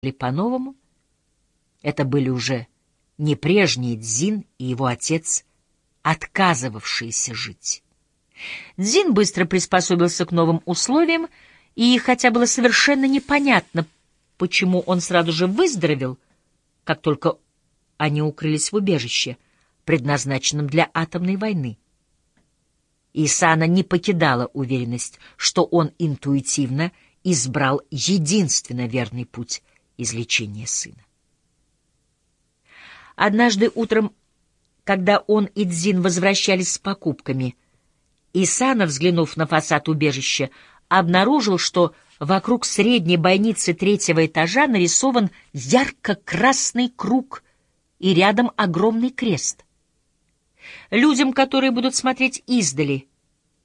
по-новому. Это были уже не прежние Дзин и его отец, отказывавшиеся жить. Дзин быстро приспособился к новым условиям, и хотя было совершенно непонятно, почему он сразу же выздоровел, как только они укрылись в убежище, предназначенном для атомной войны. Исана не покидала уверенность, что он интуитивно избрал единственно верный путь излечения сына. Однажды утром, когда он и Дзин возвращались с покупками, Исана, взглянув на фасад убежища, обнаружил, что вокруг средней бойницы третьего этажа нарисован ярко-красный круг и рядом огромный крест. Людям, которые будут смотреть издали,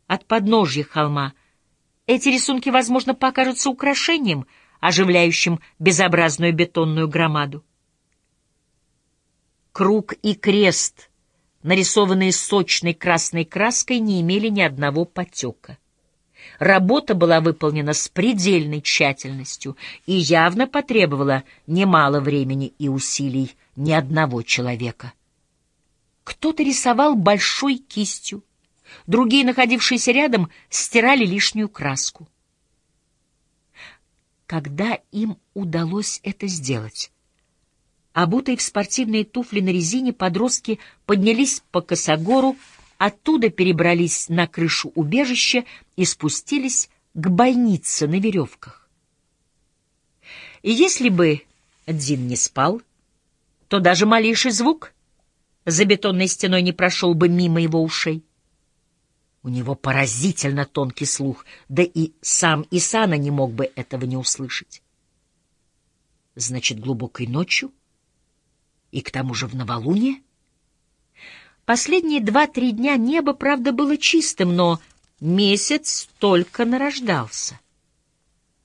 от подножья холма, эти рисунки, возможно, покажутся украшением, оживляющим безобразную бетонную громаду. Круг и крест, нарисованные сочной красной краской, не имели ни одного потека. Работа была выполнена с предельной тщательностью и явно потребовала немало времени и усилий ни одного человека. Кто-то рисовал большой кистью, другие, находившиеся рядом, стирали лишнюю краску. Когда им удалось это сделать? Обутые в спортивные туфли на резине подростки поднялись по косогору, оттуда перебрались на крышу убежища и спустились к бойнице на веревках. И если бы Дин не спал, то даже малейший звук за бетонной стеной не прошел бы мимо его ушей. У него поразительно тонкий слух, да и сам Исана не мог бы этого не услышать. Значит, глубокой ночью? И к тому же в новолуние? Последние два-три дня небо, правда, было чистым, но месяц только нарождался.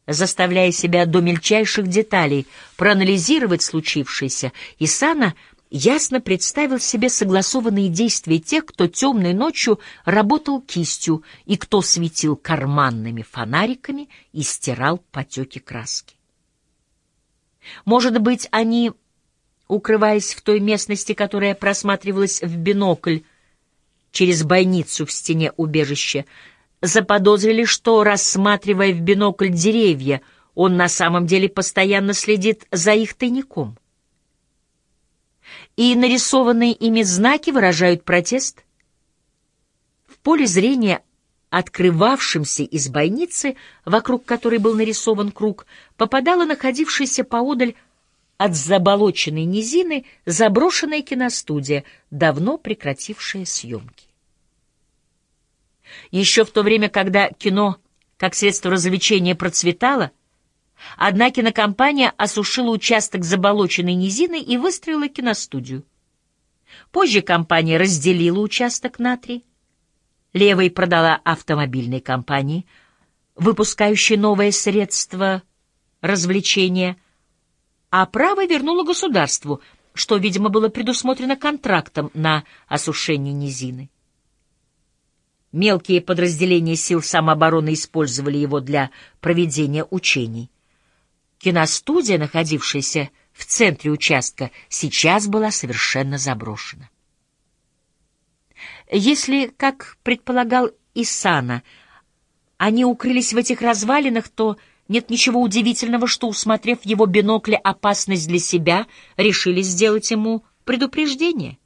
Заставляя себя до мельчайших деталей проанализировать случившееся, Исана ясно представил себе согласованные действия тех, кто темной ночью работал кистью и кто светил карманными фонариками и стирал потеки краски. Может быть, они, укрываясь в той местности, которая просматривалась в бинокль через бойницу в стене убежища, заподозрили, что, рассматривая в бинокль деревья, он на самом деле постоянно следит за их тайником и нарисованные ими знаки выражают протест. В поле зрения, открывавшемся из бойницы, вокруг которой был нарисован круг, попадала находившаяся поодаль от заболоченной низины заброшенная киностудия, давно прекратившая съемки. Еще в то время, когда кино как средство развлечения процветало, Одна кинокомпания осушила участок заболоченной низины и выстроила киностудию. Позже компания разделила участок на три. Левой продала автомобильной компании, выпускающей новое средство развлечения, а правой вернула государству, что, видимо, было предусмотрено контрактом на осушение низины. Мелкие подразделения сил самообороны использовали его для проведения учений. Киностудия, находившаяся в центре участка, сейчас была совершенно заброшена. Если, как предполагал Исана, они укрылись в этих развалинах, то нет ничего удивительного, что, усмотрев в его бинокле опасность для себя, решили сделать ему предупреждение.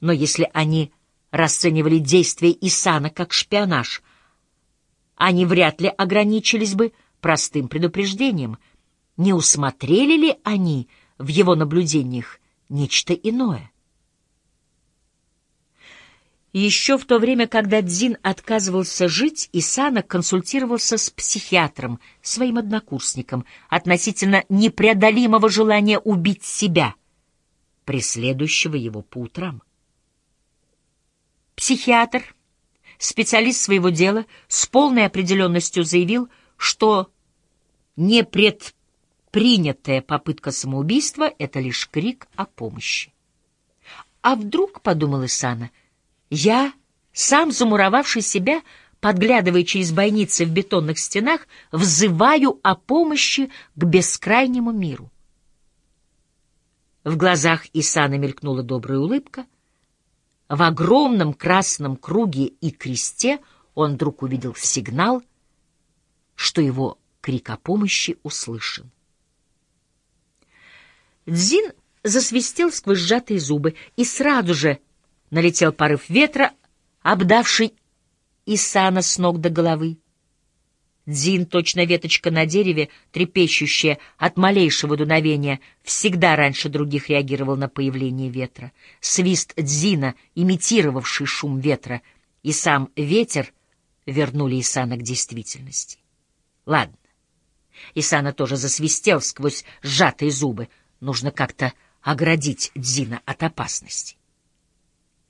Но если они расценивали действия Исана как шпионаж, они вряд ли ограничились бы простым предупреждением. Не усмотрели ли они в его наблюдениях нечто иное? Еще в то время, когда Дзин отказывался жить, Исана консультировался с психиатром, своим однокурсником, относительно непреодолимого желания убить себя, преследующего его по утрам. Психиатр, специалист своего дела, с полной определенностью заявил, что непредпринятая попытка самоубийства — это лишь крик о помощи. А вдруг, — подумал Исана, — я, сам замуровавший себя, подглядывая через бойницы в бетонных стенах, взываю о помощи к бескрайнему миру. В глазах Исана мелькнула добрая улыбка. В огромном красном круге и кресте он вдруг увидел сигнал, что его крик о помощи услышан. Дзин засвистел сквозь сжатые зубы, и сразу же налетел порыв ветра, обдавший Исана с ног до головы. Дзин, точно веточка на дереве, трепещущая от малейшего дуновения, всегда раньше других реагировал на появление ветра. Свист Дзина, имитировавший шум ветра, и сам ветер вернули Исана к действительности. Ладно. Исана тоже засвистел сквозь сжатые зубы. Нужно как-то оградить Дзина от опасности.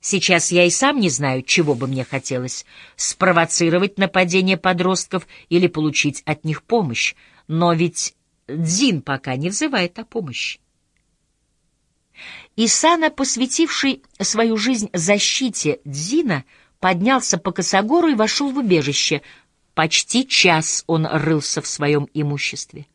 Сейчас я и сам не знаю, чего бы мне хотелось — спровоцировать нападение подростков или получить от них помощь, но ведь Дзин пока не взывает о помощи. Исана, посвятивший свою жизнь защите Дзина, поднялся по косогору и вошел в убежище. Почти час он рылся в своем имуществе.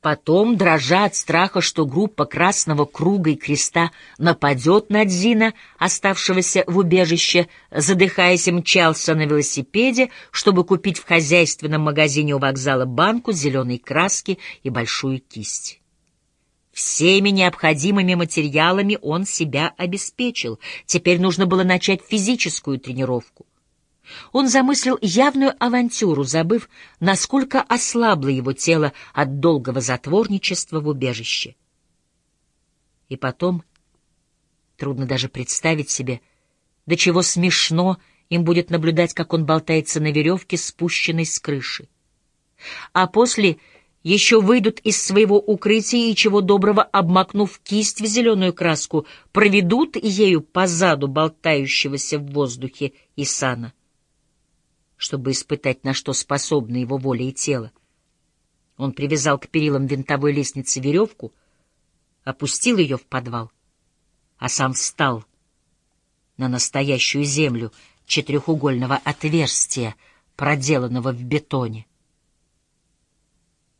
Потом, дрожа от страха, что группа Красного Круга и Креста нападет на Дзина, оставшегося в убежище, задыхаясь, мчался на велосипеде, чтобы купить в хозяйственном магазине у вокзала банку зеленой краски и большую кисть. Всеми необходимыми материалами он себя обеспечил. Теперь нужно было начать физическую тренировку. Он замыслил явную авантюру, забыв, насколько ослабло его тело от долгого затворничества в убежище. И потом, трудно даже представить себе, до чего смешно им будет наблюдать, как он болтается на веревке, спущенной с крыши. А после еще выйдут из своего укрытия и, чего доброго, обмакнув кисть в зеленую краску, проведут ею по заду болтающегося в воздухе Исана чтобы испытать, на что способны его воля и тело. Он привязал к перилам винтовой лестницы веревку, опустил ее в подвал, а сам встал на настоящую землю четырехугольного отверстия, проделанного в бетоне.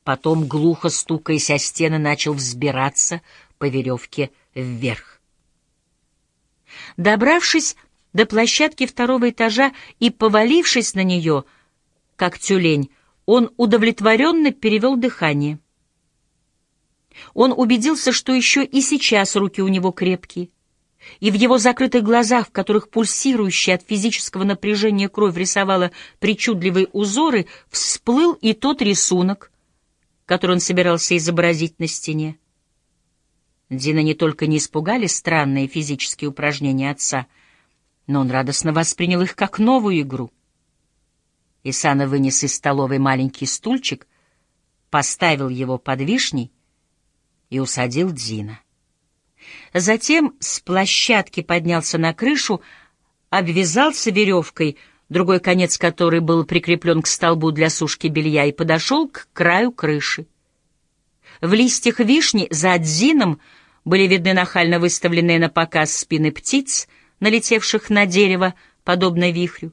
Потом, глухо стукаясь о стены, начал взбираться по веревке вверх. Добравшись до площадки второго этажа и, повалившись на нее, как тюлень, он удовлетворенно перевел дыхание. Он убедился, что еще и сейчас руки у него крепкие, и в его закрытых глазах, в которых пульсирующая от физического напряжения кровь рисовала причудливые узоры, всплыл и тот рисунок, который он собирался изобразить на стене. Дина не только не испугали странные физические упражнения отца — но он радостно воспринял их как новую игру. Исана вынес из столовой маленький стульчик, поставил его под вишней и усадил Дзина. Затем с площадки поднялся на крышу, обвязался веревкой, другой конец которой был прикреплен к столбу для сушки белья, и подошел к краю крыши. В листьях вишни за Дзином были видны нахально выставленные на показ спины птиц — налетевших на дерево, подобно вихрю.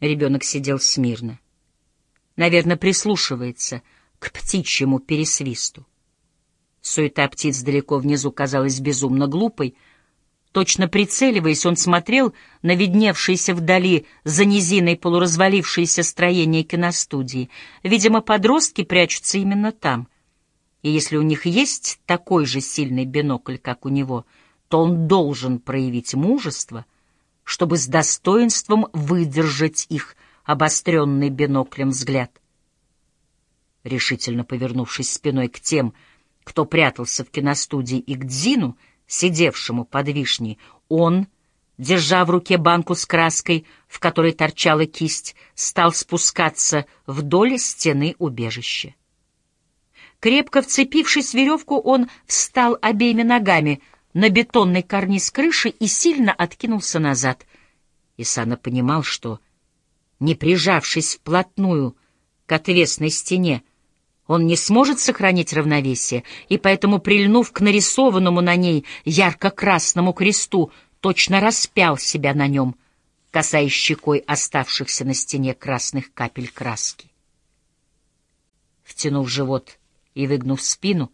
Ребенок сидел смирно. Наверное, прислушивается к птичьему пересвисту. Суета птиц далеко внизу казалась безумно глупой. Точно прицеливаясь, он смотрел на видневшееся вдали за низиной полуразвалившееся строение киностудии. Видимо, подростки прячутся именно там. И если у них есть такой же сильный бинокль, как у него — то он должен проявить мужество, чтобы с достоинством выдержать их обостренный биноклем взгляд. Решительно повернувшись спиной к тем, кто прятался в киностудии, и к Дзину, сидевшему под вишней, он, держа в руке банку с краской, в которой торчала кисть, стал спускаться вдоль стены убежища. Крепко вцепившись в веревку, он встал обеими ногами — на бетонный карниз крыши и сильно откинулся назад. Исана понимал, что, не прижавшись вплотную к отвесной стене, он не сможет сохранить равновесие, и поэтому, прильнув к нарисованному на ней ярко-красному кресту, точно распял себя на нем — касаясь щекой оставшихся на стене красных капель краски. Втянув живот и выгнув спину,